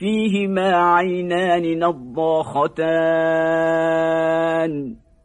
فيهما عينان نضاختان.